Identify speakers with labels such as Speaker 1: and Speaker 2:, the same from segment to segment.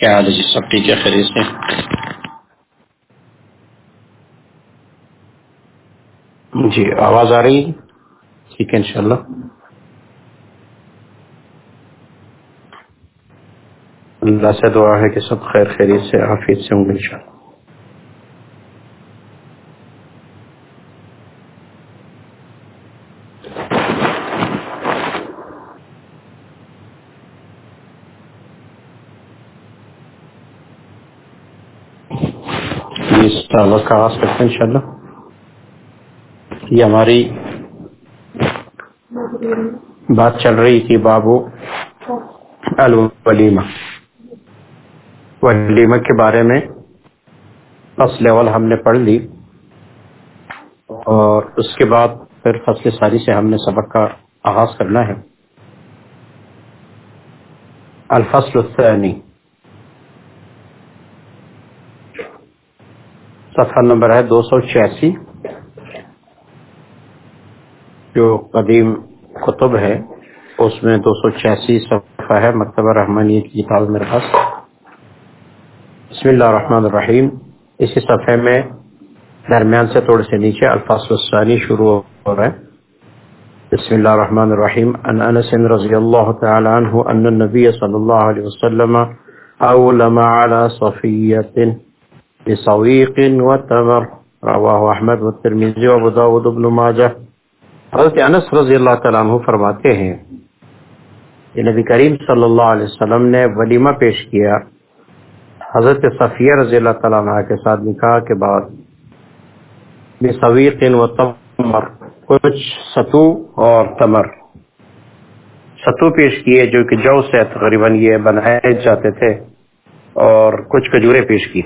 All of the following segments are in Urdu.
Speaker 1: کیا حال ہے جی؟ سب ٹھیک ہے، خیریت سے؟ جی آواز آ رہی؟ ٹھیک ہے، انشاءاللہ۔ اللہ سے دعا ہے کہ سب خیر، خیریت سے، حافظ سے ہوں گے انشاءاللہ۔ اس کا آغاز کرتے ہیں انشاءاللہ۔ یہ ہماری بات چل رہی تھی، بابو الولیمہ۔ ولیمہ کے بارے میں فصل اول ہم نے پڑھ لی، اور اس کے بعد پھر فصل ساری سے ہم نے سبق کا آغاز کرنا ہے۔ الفصل الثانی۔ صفحہ نمبر ہے دو سو چھیاسی، جو قدیم کتب ہے، اس میں دو سو چھیاسی صفحہ ہے، مکتبہ رحمانی کی کتاب میرے پاس۔ بسم اللہ الرحمن الرحیم۔ اسی صفحے میں درمیان سے تھوڑے سے نیچے الفاظ الثانی شروع ہو رہا ہے۔ بسم اللہ الرحمن الرحیم۔ ان انس رضی اللہ تعالی عنہ ان النبی صلی اللہ علیہ وسلم اولم على صفیت بصویق وتمر. رواہ احمد والترمیزی و ابو داود ابن ماجہ حضرت انس رضی اللہ تعالیٰ عنہ فرماتے ہیں، کہ نبی کریم صلی اللہ علیہ وسلم نے ولیمہ پیش کیا۔ حضرت صفیہ رضی اللہ تعالیٰ عنہ کے ساتھ نکاح کے بعد بصویق و تمر کچھ ستو اور تمر۔ ستو پیش کیے جو کہ جو سے تقریباً یہ بنائے جاتے تھے اور کچھ کجورے پیش کی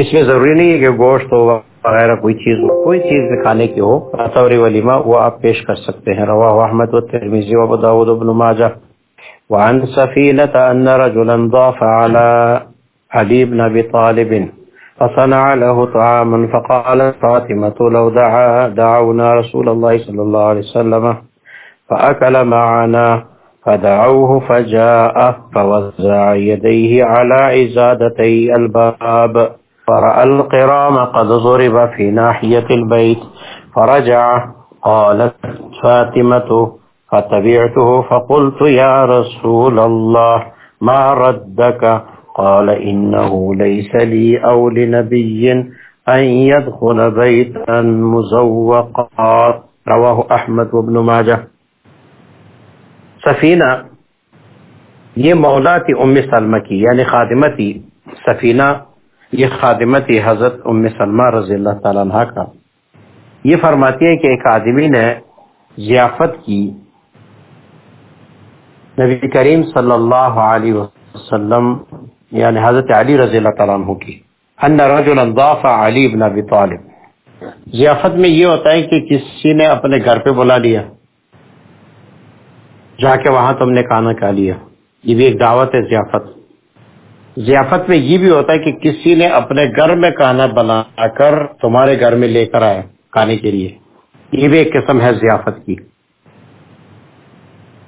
Speaker 1: اس میں ضروری نہیں ہے کہ گوشت ہو وغیرہ کوئی چیز ہو، کوئی چیز میں کھانے کی ہو۔ تصوری ولیمہ وہ آپ پیش کر سکتے ہیں۔ رواہ احمد و ترمیزی و داود بن ماجہ۔ وعن سفينة أن رجلا ضاف على علي بن أبي طالب فصنع له طعاما فقال فاطمة لو دعا، دعونا رسول الله صلى الله عليه وسلم فأكل معنا، فدعوه فجاء فوزع يديه على عزادتي الباب۔ فرأى القرام قد ضرب في ناحية البيت فرجع قالت فاطمة فتبعته فقلت يا رسول الله ما ردك قال إنه ليس لي أو لنبي أن يدخل بيتا مزوقا رواه أحمد وابن ماجه سفینہ، یہ مولا تھی ام سلمہ کی یعنی خادمتی سفینہ۔ یہ خادمتی حضرت ام سلمہ رضی اللہ تعالیٰ عنہ کا۔ یہ فرماتی ہے کہ ایک آدمی نے ضیافت کی۔ نبی کریم صلی اللہ علیہ وسلم یعنی حضرت علی رضی اللہ تعالیٰ عنہ کی۔ ان رجل ضاف علی بن ابی طالب۔ ضیافت میں یہ ہوتا ہے کہ کسی نے اپنے گھر پہ بلا لیا۔ جا کے وہاں تم نے کھانا کھا لیا۔ یہ بھی ایک دعوت ہے ضیافت۔ ضیافت میں یہ بھی ہوتا ہے کہ کسی نے اپنے گھر میں کھانا بنا کر تمہارے گھر میں لے کر آیا کھانے کے لیے۔ یہ بھی ایک قسم ہے ضیافت کی۔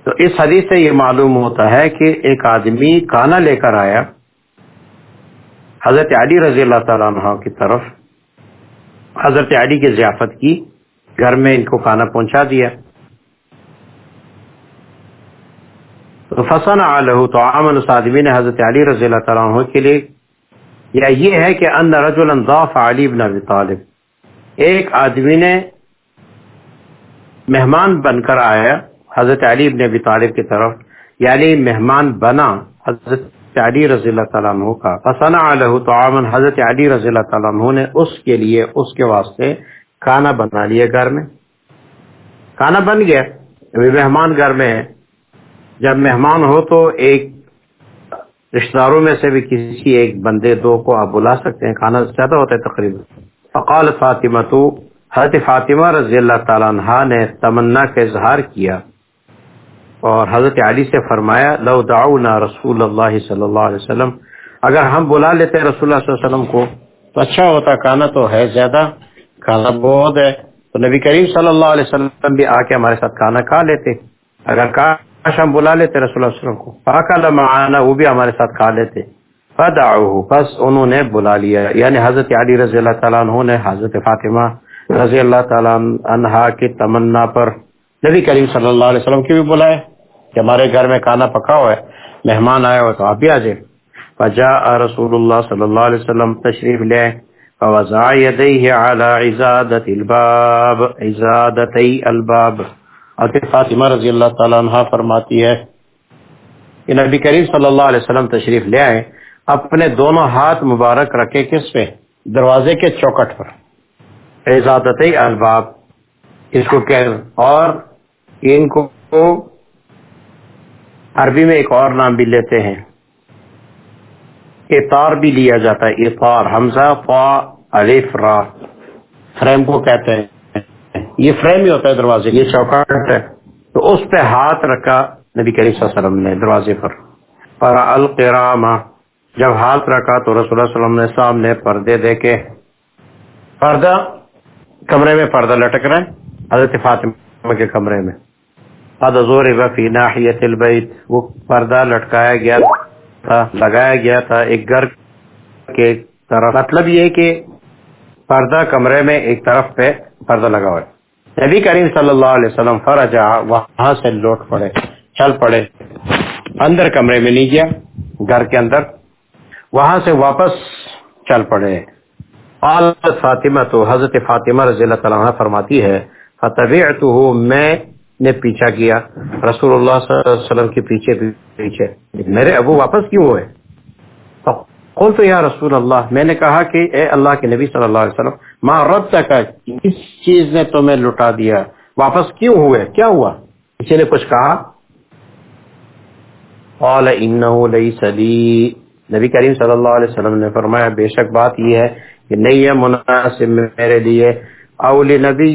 Speaker 1: تو اس حدیث سے یہ معلوم ہوتا ہے کہ ایک آدمی کانا لے کر آیا۔ حضرت علی رضی اللہ تعالیٰ عنہ کی طرف حضرت علی کی ضیافت کی۔ گھر میں ان کو کھانا پہنچا دیا تو فسن علیہ تو امن اس آدمی نے حضرت علی رضی اللہ تعالیٰ عنہ کے لیے۔ یا یہ ہے کہ ان رجل ضاف علی بن ابی طالب۔ ایک آدمی نے مہمان بن کر آیا حضرت علی ابن ابی طالب کی طرف۔ یعنی مہمان بنا حضرت علی رضی اللہ تعالیٰ عنہ کا۔ فسنا علیہ تو امن حضرت علی رضی اللہ تعالیٰ عنہ نے اس کے لیے، اس کے واسطے کھانا بنا لیا گھر میں۔ کھانا بن گیا، ابھی مہمان گھر میں ہے۔ جب مہمان ہو تو ایک رشتہ داروں میں سے بھی کسی ایک بندے دو کو آپ بلا سکتے ہیں، کھانا زیادہ ہوتا ہے تقریباً۔ فقال فاطمہ تو حضرت فاطمہ رضی اللہ تعالیٰ عنہ نے تمنا کا اظہار کیا اور حضرت علی سے فرمایا، لو دعونا رسول اللہ صلی اللہ علیہ وسلم۔ اگر ہم بلا لیتے رسول اللہ صلی اللہ علیہ وسلم کو، تو اچھا ہوتا، کھانا تو ہے زیادہ، کھانا بہت ہے۔ تو نبی کریم صلی اللہ علیہ وسلم بھی آ کے ہمارے ساتھ کھانا کھا لیتے۔ اگر کھا ہم بلا لیتے رسول اللہ علیہ وسلم کو۔ فاکل معانا، وہ بھی ہمارے ساتھ کھا لیتے۔ فدعوه بس انہوں نے بلا لیا۔ یعنی حضرت علی رضی اللہ تعالیٰ عنہ نے حضرت فاطمہ رضی اللہ تعالیٰ عنہا کی تمنا پر نبی کریم صلی اللہ علیہ وسلم کی بھی بلائے کہ ہمارے گھر میں کھانا پکا ہوا ہے، مہمان آئے ہوئے تو آپ بھی آ جائیں۔ فجاء رسول اللہ صلی اللہ علیہ وسلم تشریف لے، فوضع يديه على عزادة الباب عزادتي الباب۔ حضرت فاطمہ رضی اللہ تعالیٰ عنہ فرماتی ہے کہ نبی کریم صلی اللہ علیہ وسلم تشریف لے آئے، اپنے دونوں ہاتھ مبارک رکھے کس پہ؟ دروازے کے چوکٹ پر۔ عزادت الباب اس کو کہ اور ان کو عربی میں ایک اور نام بھی لیتے ہیں۔ اطار بھی لیا جاتا ہے، اطار، حمزہ، فا، الف، را۔ فریم کو کہتے ہیں۔ یہ فریم ہی ہوتا ہے دروازے یہ چوکاٹ ہے۔ تو اس پہ ہاتھ رکھا نبی کریم صلی اللہ علیہ وسلم نے دروازے پر۔ پر القرامہ جب ہاتھ رکھا تو رسول اللہ علیہ وسلم نے سامنے پردے دیکھے۔ پردہ کمرے میں پردہ لٹک رہا ہے حضرت فاطمہ کے کمرے میں۔ زور فی ناحیت البیت وہ پردہ لٹکایا گیا تھا لگایا گیا تھا ایک گھر کے طرف۔ مطلب یہ کہ پردہ کمرے میں ایک طرف پہ پردہ لگا ہوا ہے۔ نبی کریم صلی اللہ علیہ وسلم فرجا، وہاں سے لوٹ پڑے، چل پڑے، اندر کمرے میں نہیں گیا، گھر کے اندر، وہاں سے واپس چل پڑے۔ حضرت فاطمہ، تو حضرت فاطمہ رضی اللہ تعالیٰ فرماتی ہے فتبعتہ میں نے پیچھا کیا، رسول اللہ صلی اللہ علیہ وسلم کے پیچھے پیچھے۔ میرے ابو واپس کیوں ہوئے؟ قول تو یا رسول اللہ، میں نے کہا کہ اے اللہ کے نبی صلی اللہ علیہ وسلم ماں رب تک اس چیز نے تمہیں لٹا دیا؟ واپس کیوں ہوئے؟ کیا ہوا؟ کسی نے کچھ کہا؟ قال انہو لیس لی۔ نبی کریم صلی اللہ علیہ وسلم نے فرمایا، بے شک بات یہ ہے کہ نہیں ہے مناسب میرے لیے اول نبی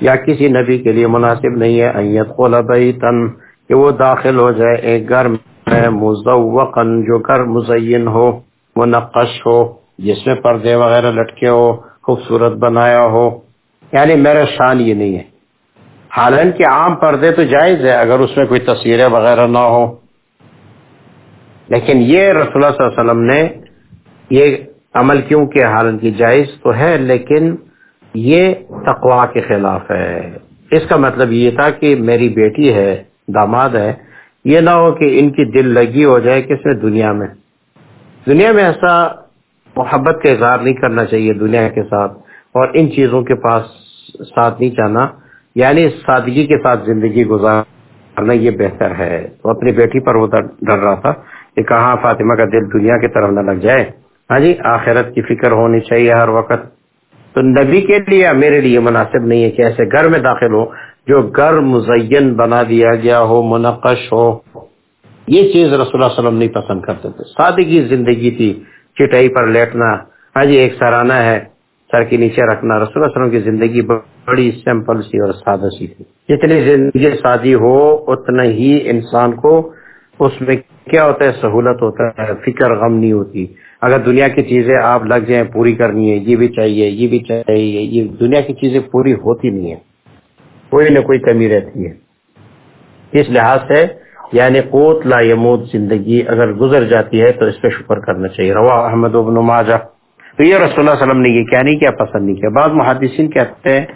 Speaker 1: یا کسی نبی کے لیے مناسب نہیں ہے ایت قول بیتن کہ وہ داخل ہو جائے ایک گھر میں مزوقن جو گھر مزین ہو۔ منقش ہو، جس میں پردے وغیرہ لٹکے ہو، خوبصورت بنایا ہو۔ یعنی میرا شان یہ نہیں ہے۔ حالانکہ عام پردے تو جائز ہے اگر اس میں کوئی تصویریں وغیرہ نہ ہو لیکن یہ رسول اللہ صلی اللہ علیہ وسلم نے یہ عمل کیوں کہ حالانکہ جائز تو ہے، لیکن یہ تقوا کے خلاف ہے۔ اس کا مطلب یہ تھا کہ میری بیٹی ہے، داماد ہے۔ یہ نہ ہو کہ ان کی دل لگی ہو جائے کس میں دنیا میں دنیا میں ایسا محبت کا اظہار نہیں کرنا چاہیے دنیا کے ساتھ اور ان چیزوں کے پاس ساتھ نہیں چاہنا یعنی سادگی کے ساتھ زندگی گزارنا یہ بہتر ہے۔ تو اپنی بیٹی پر وہ ڈر رہا تھا کہ کہاں فاطمہ کا دل دنیا کی طرف نہ لگ جائے۔ ہاں جی آخرت کی فکر ہونی چاہیے ہر وقت۔ تو نبی کے لیے، میرے لیے مناسب نہیں ہے کہ ایسے گھر میں داخل ہو، جو گھر مزین بنا دیا گیا ہو، منقش ہو۔ یہ چیز رسول اللہ صلی اللہ علیہ وسلم نہیں پسند کرتے تھے۔ سادگی زندگی تھی، چٹائی پر لیٹنا ہاں جی ایک سرانہ ہے، سر کے نیچے رکھنا۔ رسول اللہ علیہ وسلم کی زندگی بڑی سمپل سی اور سادہ سی تھی۔ جتنی زندگی سادی ہو، اتنا ہی انسان کو اس میں کیا ہوتا ہے، سہولت ہوتا ہے، فکر غم نہیں ہوتی۔ اگر دنیا کی چیزیں آپ لگ جائیں، پوری کرنی ہے، یہ بھی چاہیے، یہ بھی چاہیے، یہ دنیا کی چیزیں پوری ہوتی نہیں ہے کوئی نہ کوئی کمی رہتی ہے۔ اس لحاظ سے یعنی قوت لا یموت زندگی اگر گزر جاتی ہے تو اس پہ شکر کرنا چاہیے۔ روا احمد ابن ماجہ۔ تو یہ رسول اللہ علیہ وسلم نے یہ کیا نہیں کیا، پسند نہیں کیا۔ بعض محدثین کہتے ہیں،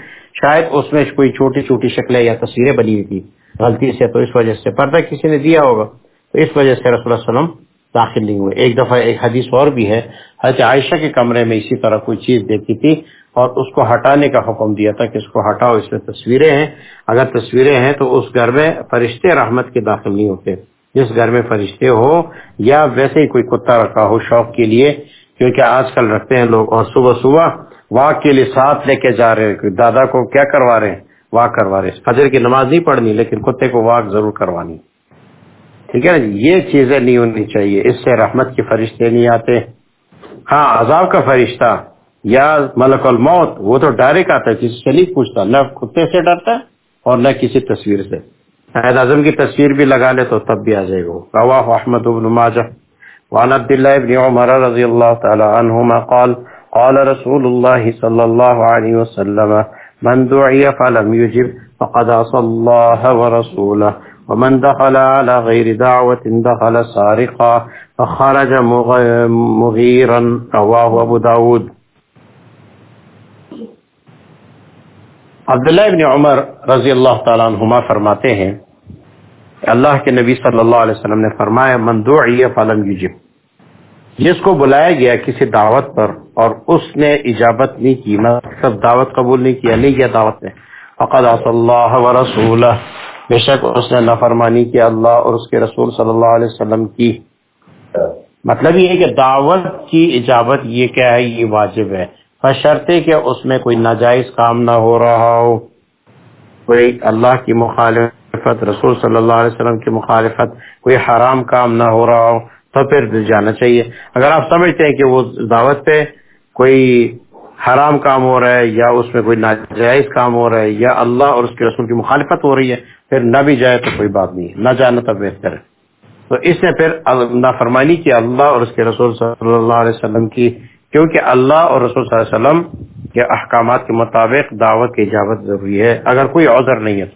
Speaker 1: شاید اس میں کوئی چھوٹی چھوٹی شکلیں یا تصویریں بنی ہوئی تھی غلطی سے تو اس وجہ سے پردہ کسی نے دیا ہوگا۔ تو اس وجہ سے رسول اللہ علیہ وسلم داخل نہیں ہوئے۔ ایک دفعہ ایک حدیث اور بھی ہے، حضرت عائشہ کے کمرے میں اسی طرح کوئی چیز دیکھی تھی اور اس کو ہٹانے کا حکم دیا تھا کہ اس کو ہٹاؤ، اس میں تصویریں ہیں۔ اگر تصویریں ہیں تو اس گھر میں فرشتے رحمت کے داخل نہیں ہوتے۔ جس گھر میں فرشتے ہو یا ویسے ہی کوئی کتا رکھا ہو شوق کے لیے، کیونکہ آج کل رکھتے ہیں لوگ اور صبح صبح واک کے لیے ساتھ لے کے جا رہے ہیں دادا کو کیا کروا رہے ہیں؟ واک کروا رہے ہیں۔ فجر کی نماز نہیں پڑھنی، لیکن کتے کو واک ضرور کروانی۔ ٹھیک ہے نا جی؟ یہ چیزیں نہیں ہونی چاہیے۔ اس سے رحمت کے فرشتے نہیں آتے۔ ہاں عذاب کا فرشتہ یا ملک الموت، وہ تو ڈائریکٹ آتا ہے، کسی سے نہیں پوچھتا، نہ کتے سے ڈرتا ہے اور نہ کسی تصویر سے۔ عید اعظم کی تصویر بھی لگا لے تو تب بھی آ جائے گا۔ رواہ احمد بن ماجہ۔ وعن عبد الله بن عمر رضي الله تعالى عنهما قال قال رسول الله صلى الله عليه وسلم، من دعي فلم يجب فقد عصى الله ورسوله ومن دخل على غير دعوة دخل سارقا فخرج مغيرا. رواه ابو داود. عبداللہ ابن عمر رضی اللہ تعالیٰ عنہما فرماتے ہیں کہ اللہ کے نبی صلی اللہ علیہ وسلم نے فرمایا، من دعی فلم یجب. جس کو بلایا گیا کسی دعوت پر اور اس نے اجابت نہیں کی مطلب دعوت قبول نہیں کیا نہیں کیا دعوت نے، فقد صلی اللہ و رسول بے شک اس نے نافرمانی کیا اللہ اور اس کے رسول صلی اللہ علیہ وسلم کی۔ مطلب یہ ہے کہ دعوت کی اجابت یہ کیا ہے، یہ واجب ہے۔ بشرطے کہ اس میں کوئی ناجائز کام نہ ہو رہا ہو۔ کوئی اللہ کی مخالفت، رسول صلی اللہ علیہ وسلم کی مخالفت، کوئی حرام کام نہ ہو رہا ہو، تو پھر جانا چاہیے۔ اگر آپ سمجھتے ہیں کہ وہ دعوت پہ کوئی حرام کام ہو رہا ہے یا اس میں کوئی ناجائز کام ہو رہا ہے یا اللہ اور اس کے رسول کی مخالفت ہو رہی ہے پھر نہ بھی جائے تو کوئی بات نہیں نہ جانا تو بہتر ہے۔ تو اس نے پھر نافرمانی کی اللہ اور اس کے رسول صلی اللہ علیہ وسلم کی، کیونکہ اللہ اور رسول صلی اللہ علیہ وسلم کے احکامات کے مطابق دعوت کی اجازت ضروری ہے۔ اگر کوئی عذر نہیں ہے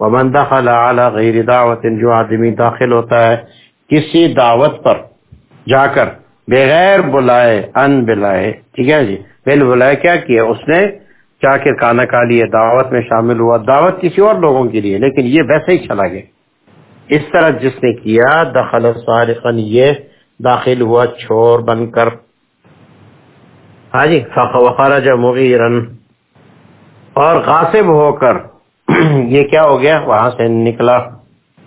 Speaker 1: ومن دخل على غیر دعوت جو آدمی داخل ہوتا ہے کسی دعوت پر جا کر بغیر بلائے، ان بلائے، ٹھیک ہے جی؟ بل بلائے کیا کیا؟ اس نے جا کے کھانا کھا لیا دعوت میں شامل ہوا، دعوت کسی اور لوگوں کے لیے، لیکن یہ ویسے ہی چلا گیا۔ اس طرح جس نے کیا، دخل صارقن یہ داخل ہوا چھوڑ بن کر۔ ہاں جی وخرج مغیرن اور غاصب ہو کر یہ کیا ہو گیا؟ وہاں سے نکلا۔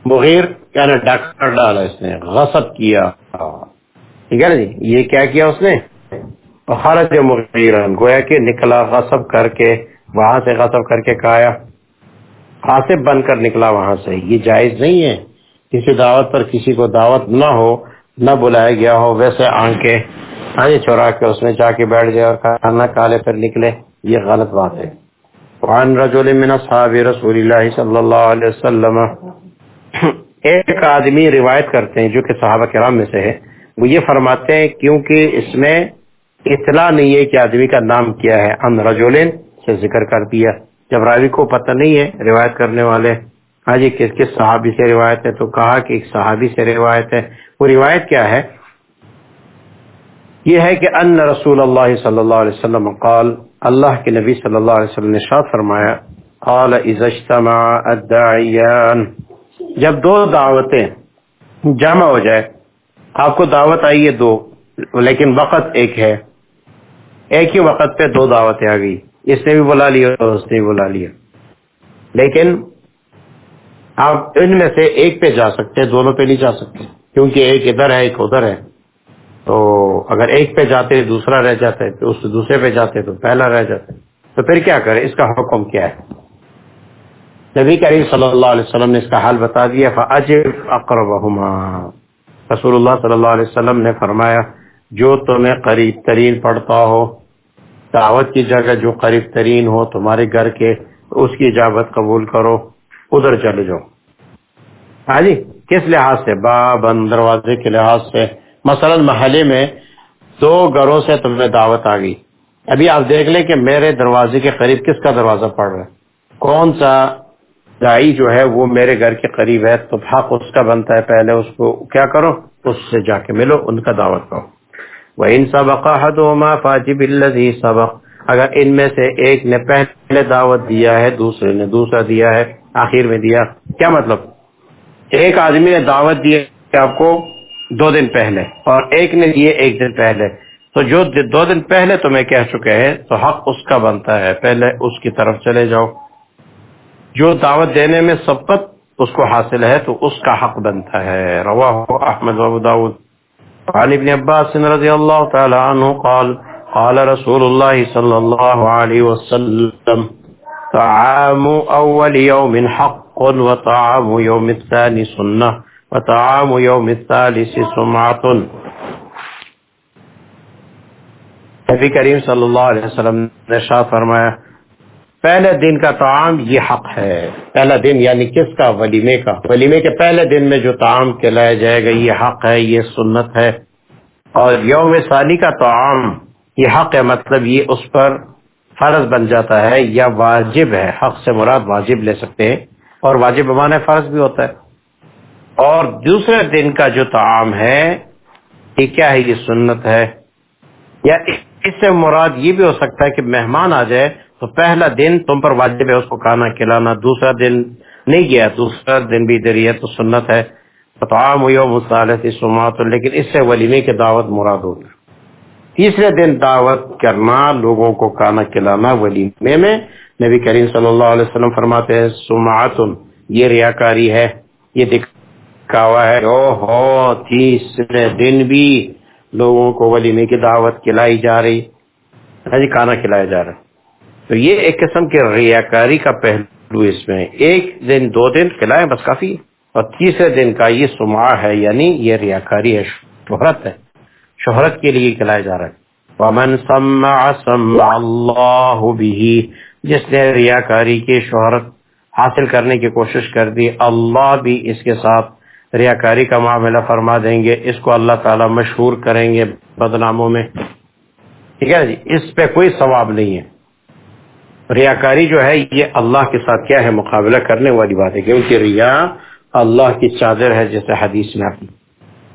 Speaker 1: مغیر یعنی ڈاکٹر ڈالا اس نے، غصب کیا۔ ٹھیک ہے نا جی؟ یہ کیا کیا اس نے؟ خرج مغیرن، گویا کہ نکلا، غصب کر کے، وہاں سے غصب کر کے کھایا غاصب بن کر نکلا وہاں سے۔ یہ جائز نہیں ہے۔ کسی دعوت پر کسی کو دعوت نہ ہو، نہ بلایا گیا ہو، ویسے آن کے ہاں چورا کے، اس میں جا کے بیٹھ جائے اور کھانا کالے پھر نکلے۔ یہ غلط بات ہے۔ وعن رجل من اصحاب رسول اللہ صلی اللہ علیہ وسلم۔ ایک آدمی روایت کرتے ہیں جو کہ صحابہ کرام میں سے ہے۔ وہ یہ فرماتے ہیں، کیونکہ اس میں اطلاع نہیں ہے کہ آدمی کا نام کیا ہے۔ ان رجولین سے ذکر کر دیا۔ جب راوی کو پتہ نہیں ہے، روایت کرنے والے ہاں جی کس کس صحابی سے روایت ہے؟ تو کہا کہ ایک صحابی سے روایت ہے۔ وہ روایت کیا ہے؟ یہ ہے کہ ان رسول اللہ صلی اللہ علیہ وسلم قال، اللہ کے نبی صلی اللہ علیہ وسلم نے شاد فرمایا، قال، اذا اجتمع الداعیان. جب دو دعوتیں جمع ہو جائے، آپ کو دعوت آئی ہے دو، لیکن وقت ایک ہے۔ ایک ہی وقت پہ دو دعوتیں آ گئی۔ اس نے بھی بلا لیا اور اس نے بھی بلا لیا۔ لیکن آپ ان میں سے ایک پہ جا سکتے دونوں پہ نہیں جا سکتے۔ کیونکہ ایک ادھر ہے، ایک ادھر ہے۔ تو اگر ایک پہ جاتے دوسرا رہ جاتا ہے تو اس دوسرے پہ جاتے تو پہلا رہ جاتا ہے۔ تو پھر کیا کرے اس کا حکم کیا ہے؟ نبی کریم صلی اللہ علیہ وسلم نے اس کا حال بتا دیا اقربہما رسول اللہ صلی اللہ علیہ وسلم نے فرمایا، جو تمہیں قریب ترین پڑتا ہو دعوت کی جگہ جو قریب ترین ہو تمہارے گھر کے، اس کی اجابت قبول کرو، ادھر چلے جاؤ۔ ہاں جی کس لحاظ سے؟ بابند دروازے کے لحاظ سے۔ مثلا محلے میں دو گھروں سے تمہیں دعوت آ گئی۔ ابھی آپ دیکھ لیں کہ میرے دروازے کے قریب کس کا دروازہ پڑ رہا ہے؟ کون سا دائی جو ہے وہ میرے گھر کے قریب ہے؟ تو حق اس کا بنتا ہے پہلے اس کو کیا کرو؟ اس سے جا کے ملو، ان کا دعوت کرو وہ ان سبق فاجب الزی سبق۔ اگر ان میں سے ایک نے پہلے دعوت دیا ہے، دوسرے نے دوسرا دیا ہے، آخر میں دیا۔ کیا مطلب؟ ایک آدمی نے دعوت دی آپ کو دو دن پہلے اور ایک نے دیے ایک دن پہلے۔ تو جو دو دن پہلے تمہیں کہہ چکے ہیں، تو حق اس کا بنتا ہے۔ پہلے اس کی طرف چلے جاؤ۔ جو دعوت دینے میں سبقت اس کو حاصل ہے، تو اس کا حق بنتا ہے۔ روا احمد ابو داود۔ عن ابن عباس رضی اللہ تعالی عنہ قال قال رسول اللہ صلی اللہ علیہ وسلم، طعام اول یوم حق وطعام یوم الثانی سنہ وطعام یوم الثالث سمعت نبی کریم صلی اللہ علیہ وسلم نے شاہ فرمایا پہلے دن کا تعام یہ حق ہے۔ پہلا دن یعنی کس کا؟ ولیمے کا۔ ولیمے کے پہلے دن میں جو تعام کھلایا جائے گا، یہ حق ہے، یہ سنت ہے۔ اور یوم ثانی کا تعام یہ حق ہے مطلب یہ اس پر فرض بن جاتا ہے یا واجب ہے۔ حق سے مراد واجب لے سکتے ہیں۔ اور واجب بمانے فرض بھی ہوتا ہے۔ اور دوسرے دن کا جو تعام ہے، یہ کیا ہے؟ یہ سنت ہے۔ یا اس سے مراد یہ بھی ہو سکتا ہے کہ مہمان آ جائے تو پہلا دن تم پر واجب ہے اس کو کھانا کھلانا، دوسرا دن نہیں گیا، دوسرا دن بھی دری تو سنت ہے۔ سماعت لیکن اس سے ولیمے کی دعوت مراد ہوگی تیسرے دن دعوت کرنا، لوگوں کو کھانا کھلانا ولیمے میں۔ نبی کریم صلی اللہ علیہ وسلم فرماتے ہیں سماعت یہ ریاکاری ہے، یہ دکھاوا ہے۔ او ہو، تیسرے دن بھی لوگوں کو ولیمے کی دعوت کھلائی جا رہی۔ ہاں جی کھانا کھلایا جا رہا تو یہ ایک قسم کے ریاکاری کا پہلو اس میں ایک دن دو دن کھلائے بس کافی اور تیسرے دن کا یہ سما ہے یعنی یہ ریاکاری ہے، شہرت ہے۔ شہرت کے لیے کھلایا جا رہا ہے۔ ومن سمع سمع اللہ بھی جس نے ریاکاری کی شہرت حاصل کرنے کی کوشش کر دی، اللہ بھی اس کے ساتھ ریاکاری کا معاملہ فرما دیں گے۔ اس کو اللہ تعالی مشہور کریں گے بدناموں میں۔ ٹھیک ہے جی اس پہ کوئی ثواب نہیں ہے۔ ریاکاری جو ہے، یہ اللہ کے ساتھ کیا ہے؟ مقابلہ کرنے والی بات ہے کیونکہ ریا اللہ کی چادر ہے جیسے حدیث میں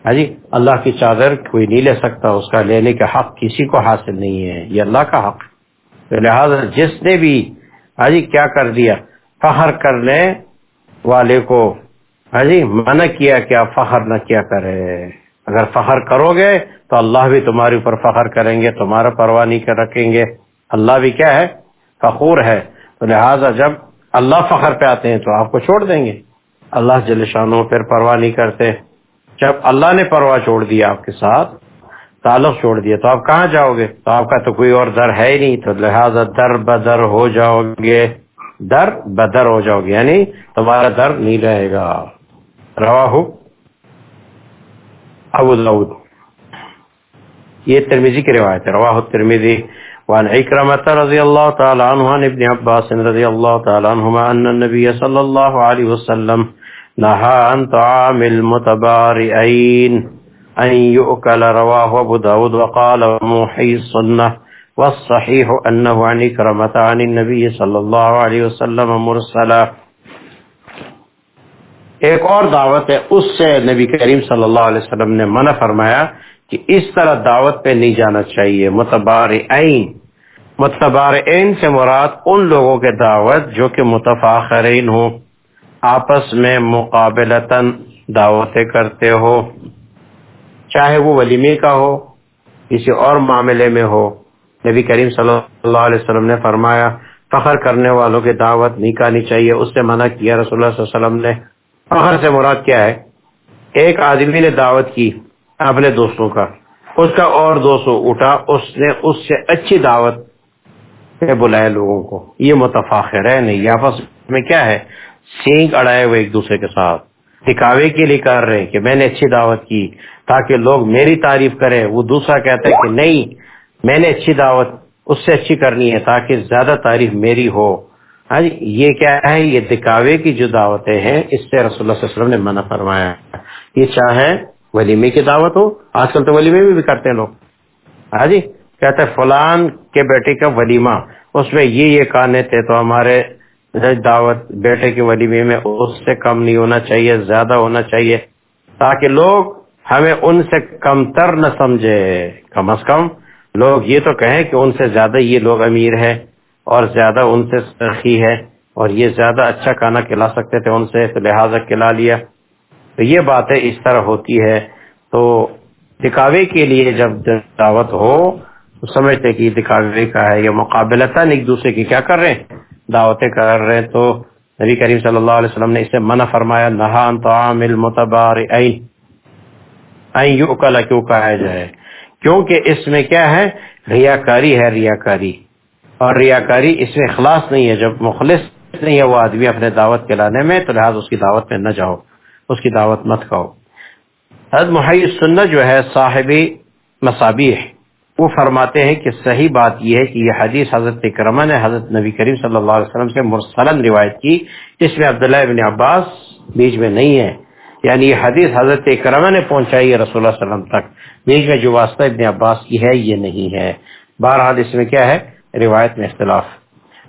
Speaker 1: ہاں جی اللہ کی چادر کوئی نہیں لے سکتا، اس کا لینے کا حق کسی کو حاصل نہیں ہے، یہ اللہ کا حق تو لہٰذا جس نے بھی ہاں جی کیا کر دیا؟ فخر کرنے والے کو ہاں جی منع کیا کہ آپ فخر نہ کیا کرے اگر فخر کرو گے تو اللہ بھی تمہارے اوپر فخر کریں گے، تمہارا پرواہ نہیں کر رکھیں گے۔ اللہ بھی کیا ہے؟ فخور ہے، تو لہٰذا جب اللہ فخر پہ آتے ہیں تو آپ کو چھوڑ دیں گے۔ اللہ جل شانوں پھر پرواہ نہیں کرتے۔ جب اللہ نے پرواہ چھوڑ دیا آپ کے ساتھ، تعلق چھوڑ دیا، تو آپ کہاں جاؤ گے؟ تو آپ کا تو کوئی اور در ہے ہی نہیں، تو لہٰذا در بدر ہو جاؤ گے۔ در بدر ہو جاؤ گے یعنی تمہارا در نہیں رہے گا۔ رواہ ابو داود یہ ترمیزی کی روایت ہے رواہ ترمیزی وعن عكرمة رضي الله تعالى عنه عن ابن عباس رضي الله تعالى عنهما أن النبي صلى الله عليه وسلم نهى عن طعام المتبارئين أن يؤكل رواه أبو داود وقال موحي الصنة والصحيح أنه عن عكرمة عن النبي صلى الله عليه وسلم مرسلا ایک اور دعوت ہے، اس سے نبی کریم صلی اللہ علیہ وسلم نے منع فرمایا کہ اس طرح دعوت پہ نہیں جانا چاہیے۔ متبار عین۔ متبار عین سے مراد ان لوگوں کے دعوت جو کہ متفاخرین ہوں۔ آپس میں مقابلتاً دعوتیں کرتے ہو۔ چاہے وہ ولیمے کا ہو، کسی اور معاملے میں ہو۔ نبی کریم صلی اللہ علیہ وسلم نے فرمایا، فخر کرنے والوں کی دعوت نہیں کرنی چاہیے۔ اس سے منع کیا رسول اللہ صلی اللہ علیہ وسلم نے۔ فخر سے مراد کیا ہے؟ ایک آدمی نے دعوت کی۔ اپنے دوستوں کا۔ اس کا اور دوست اٹھا، اس نے اس سے اچھی دعوت بلائے لوگوں کو۔ یہ متفاخر ہے، نہیں آپس میں کیا ہے؟ سینگ اڑائے ہوئے ایک دوسرے کے ساتھ۔ دکھاوے کے لیے کر رہے کہ میں نے اچھی دعوت کی تاکہ لوگ میری تعریف کریں۔ وہ دوسرا کہتا ہے کہ نہیں، میں نے اچھی دعوت، اس سے اچھی کرنی ہے تاکہ زیادہ تعریف میری ہو۔ ہاں جی، یہ کیا ہے؟ یہ دکھاوے کی جو دعوتیں ہیں، اس سے رسول اللہ صلی اللہ علیہ وسلم نے منع فرمایا یہ چاہے ولیمے کی دعوت ہو، آج کل تو ولیمے بھی کرتے ہیں لوگ۔ ہاں جی کہتے فلان کے بیٹے کا ولیمہ، اس میں یہ یہ کہنے تھے تو ہمارے دعوت بیٹے کے ولیمے میں اس سے کم نہیں ہونا چاہیے، زیادہ ہونا چاہیے، تاکہ لوگ ہمیں ان سے کم تر نہ سمجھے۔ کم از کم لوگ یہ تو کہیں کہ ان سے زیادہ یہ لوگ امیر ہے اور زیادہ ان سے سرخی ہے اور یہ زیادہ اچھا کھانا کھلا سکتے تھے، ان سے لہٰذا کھلا لیا۔ تو یہ باتیں اس طرح ہوتی ہے۔ تو دکھاوے کے لیے جب دعوت ہو، تو سمجھتے کہ دکھاوے کا ہے یا مقابلتا ایک دوسرے کی کیا کر رہے ہیں؟ دعوتیں کر رہے ہیں۔ تو نبی کریم صلی اللہ علیہ وسلم نے اسے منع فرمایا نہان تو عامل متبار کیوں کہا جائے؟ کیونکہ اس میں کیا ہے؟ ریاکاری ہے، ریاکاری۔ اور ریاکاری اس میں اخلاص نہیں ہے۔ جب مخلص نہیں ہے وہ آدمی اپنے دعوت کے لانے میں، تو لہٰذا اس کی دعوت میں نہ جاؤ۔ اس کی دعوت مت کہو حضرت محی سنت جو ہے صاحبی مسابی وہ فرماتے ہیں کہ صحیح بات یہ ہے کہ یہ حدیث حضرت کرما نے حضرت نبی کریم صلی اللہ علیہ وسلم سے مرسلن روایت کی، اس میں عبداللہ ابن عباس بیچ میں نہیں ہے۔ یعنی یہ حدیث حضرت کرما نے پہنچائی ہے رسول اللہ علیہ وسلم تک، بیچ میں جو واسطہ ابن عباس کی ہے، یہ نہیں ہے۔ بہرحال اس میں کیا ہے؟ روایت میں اختلاف۔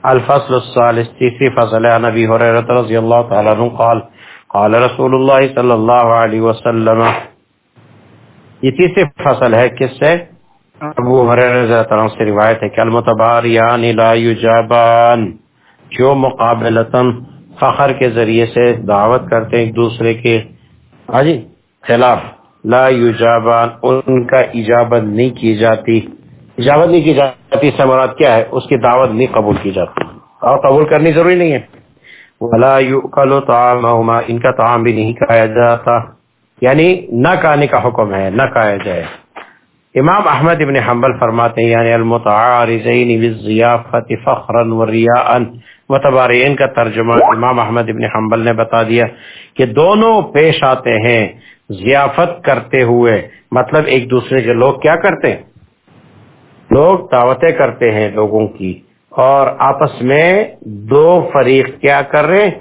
Speaker 1: الفصل الثالث، تیسری فصل نبی حریرت رضی اللہ تعالیٰ عنہ قال قال رسول اللہ صلی اللہ علیہ وسلم، یہ تیسری فصل ہے کس سے؟ ابو حریر سے روایت ہے کہ المتباریان لا یجابان، جو مقابلتاً فخر کے ذریعے سے دعوت کرتے ہیں ایک دوسرے کے ہاں جی خلاف، لا یجابان، ان کا اجابت نہیں کی جاتی۔ اجابت نہیں کی جاتی سے مراد کیا ہے؟ اس کی دعوت نہیں قبول کی جاتی۔ اور قبول کرنی ضروری نہیں ہے۔ ولا یؤکل طعامهما، ان کا طعام بھی نہیں کھایا جاتا۔ یعنی نہ کھانے کا حکم ہے، نہ کھایا جائے۔ امام احمد ابن حنبل فرماتے ہیں یعنی المتعارضین بالضیافت فخرا ورياء متبارئین کا ترجمہ امام احمد ابن حنبل نے بتا دیا کہ دونوں پیش آتے ہیں ضیافت کرتے ہوئے۔ مطلب ایک دوسرے کے لوگ کیا کرتے ہیں؟ لوگ دعوتیں کرتے ہیں لوگوں کی۔ اور آپس میں دو فریق کیا کر رہے ہیں؟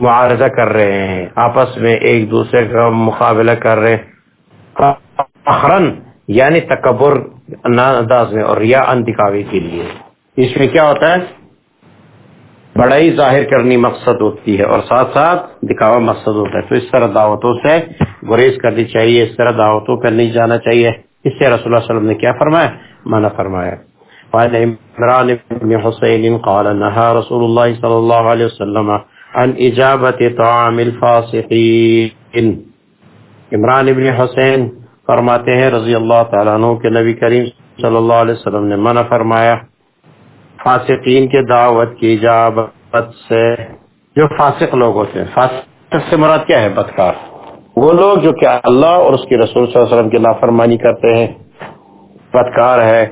Speaker 1: معارضہ کر رہے ہیں۔ آپس میں ایک دوسرے کا مقابلہ کر رہے فخرن یعنی تکبر انداز میں اور ریا ان دکھاوے کے لیے۔ اس میں کیا ہوتا ہے؟ بڑائی ظاہر کرنی مقصد ہوتی ہے اور ساتھ ساتھ دکھاوا مقصد ہوتا ہے۔ تو اس طرح دعوتوں سے گریز کرنی چاہیے، اس طرح دعوتوں پہ نہیں جانا چاہیے۔ اس سے رسول اللہ علیہ وسلم نے کیا فرمایا؟ منع فرمایا۔ وعن عمران بن حسين قال نهى رسول الله صلى الله عليه وسلم عن اجابت طعام الفاسقين عمران بن حسین فرماتے ہیں رضی اللہ تعالیٰ عنہ کہ نبی کریم صلی اللہ علیہ وسلم نے منع فرمایا فاسقین کے دعوت کی اجابت سے جو فاسق لوگ ہوتے ہیں، فاسق سے مراد کیا ہے بدکار؟ وہ لوگ جو کہ اللہ اور اس کی رسول صلی اللہ علیہ وسلم کی نافرمانی کرتے ہیں، بدکار ہے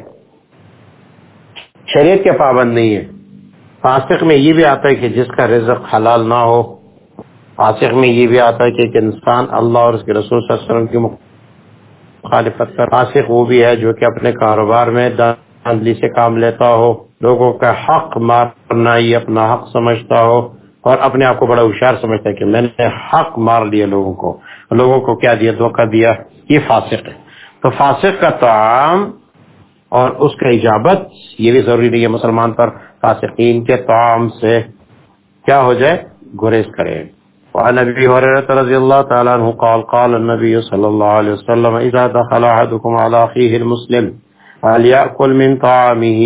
Speaker 1: شریعت کے پابند نہیں ہے۔ فاسق میں یہ بھی آتا ہے کہ جس کا رزق حلال نہ ہو، فاسق میں یہ بھی آتا ہے کہ ایک انسان اللہ اور اس کے رسول صلی اللہ علیہ وسلم کی مخالفت کر، فاسق وہ بھی ہے جو کہ اپنے کاروبار میں داندلی سے کام لیتا ہو، لوگوں کا حق مارنا، یہ اپنا حق سمجھتا ہو اور اپنے آپ کو بڑا ہوشیار سمجھتا ہے کہ میں نے حق مار لیا لوگوں کو لوگوں کو کیا دیا، دھوکہ دیا، یہ فاسق ہے۔ تو فاسق کا تعام اور اس کا اجابت یہ بھی ضروری نہیں ہے مسلمان پر فاسقین کے تعام سے کیا ہو جائے؟ گریز کرے۔ وعن ابي هريره رضي الله تعالى عنه قال قال النبي صلى الله عليه وسلم، اذا دخل احدكم على اخيه المسلم فليأكل من طعامه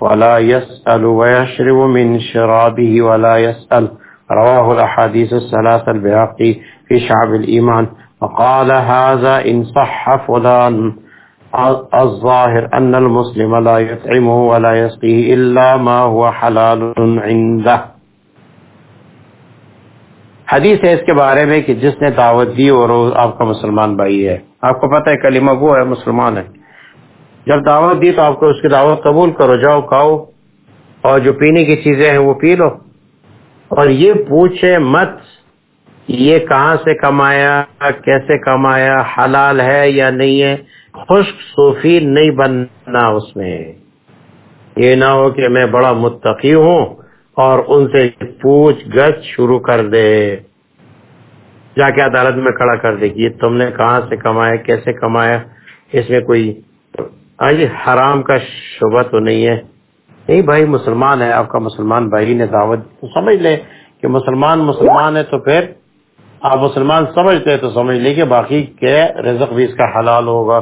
Speaker 1: ولا يسأل ويشرب من شرابه ولا يسأل رواه الاحاديث الثلاثه البيهقي في شعب الايمان فقال هذا ان صح فلان الظاهر ان المسلم لا يطعمه ولا يسقيه الا ما هو حلال عنده. حدیث ہے اس کے بارے میں کہ جس نے دعوت دی اور آپ کا مسلمان بھائی ہے. آپ کو پتہ ہے کلمہ وہ ہے، مسلمان ہے. جب دعوت دی تو آپ کو اس کی دعوت قبول کرو، جاؤ کھاؤ اور جو پینے کی چیزیں ہیں وہ پی لو. اور یہ پوچھے مت یہ کہاں سے کمایا؟ کیسے کمایا؟ حلال ہے یا نہیں ہے؟ خشک صوفی نہیں بننا اس میں۔ یہ نہ ہو کہ میں بڑا متقی ہوں اور ان سے پوچھ گچھ شروع کر دے۔ جا کے عدالت میں کھڑا کر دے کہ تم نے کہاں سے کمایا؟ کیسے کمایا؟ اس میں کوئی جی حرام کا شبہ تو نہیں ہے۔ نہیں بھائی، مسلمان ہے، آپ کا مسلمان بھائی نے دعوت۔ تو سمجھ لے کہ مسلمان مسلمان ہے تو پھر آپ مسلمان سمجھتے تو سمجھ لے کہ باقی کے رزق بھی اس کا حلال ہوگا۔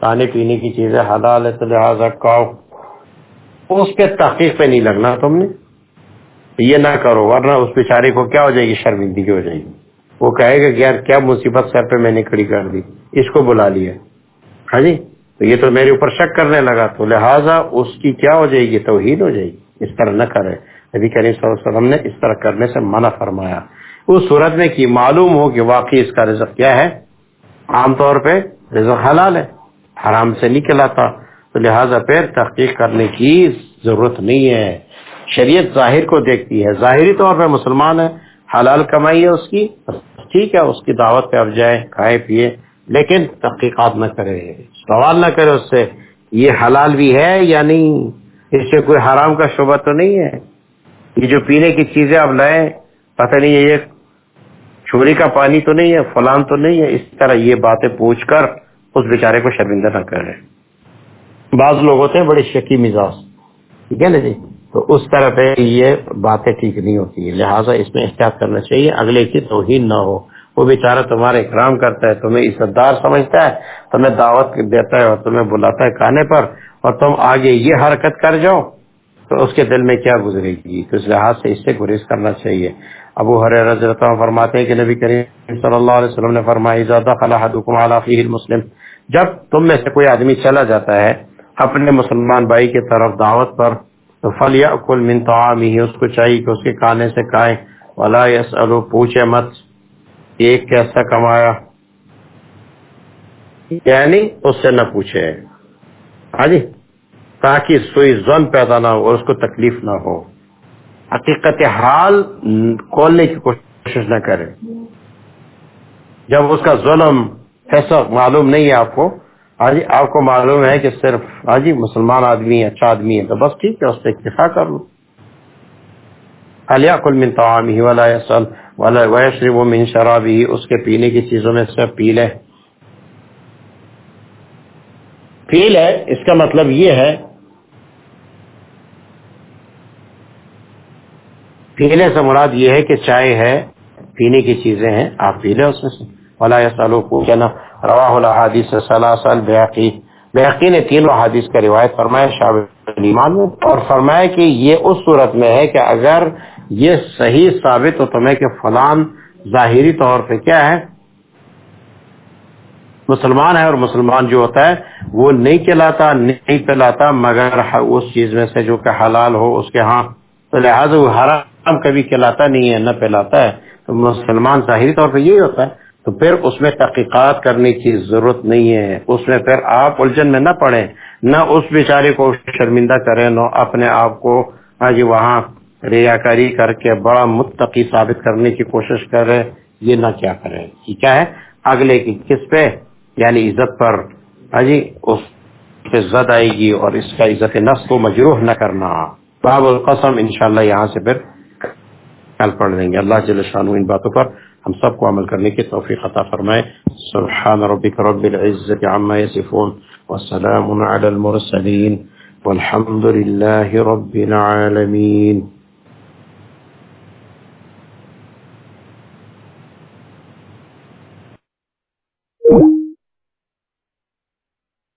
Speaker 1: کھانے پینے کی چیزیں حلال ہے تو لہٰذا کاؤ اس کے تحقیق پہ نہیں لگنا تم نے۔ یہ نہ کرو، ورنہ اس بیچارے کو کیا ہو جائے گی؟ شرمندگی ہو جائے گی۔ وہ کہے گا کہ یار کیا مصیبت سر پہ میں نے کھڑی کر دی، اس کو بلا لیا۔ ہاں جی؟ تو یہ تو میرے اوپر شک کرنے لگا تو لہٰذا اس کی کیا ہو جائے گی؟ توحید ہو جائے گی۔ اس طرح نہ کرے۔ نبی کریم صلی اللہ علیہ وسلم نے اس طرح کرنے سے منع فرمایا۔ اس صورت میں کی معلوم ہو کہ واقعی اس کا رزق کیا ہے؟ عام طور پہ رزق حلال ہے، حرام سے نکلا تھا تو لہٰذا پھر تحقیق کرنے کی ضرورت نہیں ہے۔ شریعت ظاہر کو دیکھتی ہے۔ ظاہری طور پہ مسلمان ہے، حلال کمائی ہے اس کی ٹھیک ہے، اس کی دعوت پہ اب جائے کھائے پیے لیکن تحقیقات نہ کرے سوال نہ کرے اس سے، یہ حلال بھی ہے یا نہیں؟ اس سے کوئی حرام کا شعبہ تو نہیں ہے۔ یہ جو پینے کی چیزیں اب لائیں، پتہ نہیں یہ چوری کا پانی تو نہیں ہے، فلان تو نہیں ہے، اس طرح یہ باتیں پوچھ کر اس بیچارے کو شرمندہ نہ کرے۔ بعض لوگ ہوتے ہیں بڑے شکی مزاج۔ ٹھیک ہے نا جی؟ تو اس طرح پہ یہ باتیں ٹھیک نہیں ہوتی لہٰذا اس میں احتیاط کرنا چاہیے، اگلے کی توہین نہ ہو۔ وہ بیچارہ تمہارا اکرام کرتا ہے، تمہیں عزت دار سمجھتا ہے، تمہیں دعوت دیتا ہے اور تمہیں بلاتا ہے کھانے پر، اور تم آگے یہ حرکت کر جاؤ تو اس کے دل میں کیا گزرے گی؟ تو اس لحاظ سے اس سے گریز کرنا چاہیے۔ ابو ہر رضرت فرماتے ہیں کہ نبی کریم صلی اللہ علیہ وسلم نے فرمایا فرمائی زیادہ مسلم جب تم میں سے کوئی آدمی چلا جاتا ہے اپنے مسلمان بھائی کی طرف دعوت پر، تو فل یا کل من ہی اس کو چاہیے کہ اس کے کھانے سے کھائے۔ ولا یس پوچھے مت۔ ایک کیسا کمایا؟ یعنی اس سے نہ پوچھے۔ ہاں جی؟ تاکہ سوئی زن پیدا نہ ہو اور اس کو تکلیف نہ ہو۔ حقیقت حال کھولنے کی کوشش نہ کرے۔ جب اس کا ظلم ایسا معلوم نہیں ہے آپ کو۔ ہاں جی آپ کو معلوم ہے کہ صرف ہاں جی مسلمان آدمی ہے اچھا آدمی ہے تو بس ٹھیک ہے، اس سے اکتفا کر لو۔ علیہ کل من تعامی ولا یسل ولا ویشرب من شرابی اس کے پینے کی چیزوں میں سے پی لے پی لے اس کا مطلب یہ ہے پینے سے مراد یہ ہے کہ چائے ہے، پینے کی چیزیں ہیں، آپ پی لیں اس میں سے۔ ولا یسلو کہنا رواہ الحادیث سلاسل بحقی بحقی نے تینوں حادیث کا روایت فرمایا شاہ میں، اور فرمایا کہ یہ اس صورت میں ہے کہ اگر یہ صحیح ثابت ہو تمہیں کہ فلان ظاہری طور پہ کیا ہے؟ مسلمان ہے اور مسلمان جو ہوتا ہے، وہ نہیں کہلاتا نہیں پلاتا، مگر اس چیز میں سے جو کہ حلال ہو، اس کے ہاں۔ تو لہٰذا وہ حرام کبھی کہلاتا نہیں ہے، نہ پلاتا ہے۔ تو مسلمان ظاہری طور پہ یہی ہوتا ہے۔ تو پھر اس میں تحقیقات کرنے کی ضرورت نہیں ہے۔ اس میں پھر آپ الجھن میں نہ پڑے نہ اس بیچارے کو شرمندہ کریں، نہ اپنے آپ کو ہاں جی وہاں ریاکاری کر کے بڑا متقی ثابت کرنے کی کوشش کرے یہ نہ کیا کرے یہ کیا ہے؟ اگلے کی کس پہ یعنی عزت پر۔ ہاں جی اس پہ زد آئے گی اور اس کا عزت نفس کو مجروح نہ کرنا۔ باب القسم، انشاءاللہ یہاں سے پھر کل پڑھ لیں گے۔ اللہ جل شانو ان باتوں پر ہم سب کو عمل کرنے کی توفیق عطا فرمائے۔ سبحان ربک رب العزت عما یصفون والسلام علی المرسلین۔ والحمد لله رب العالمين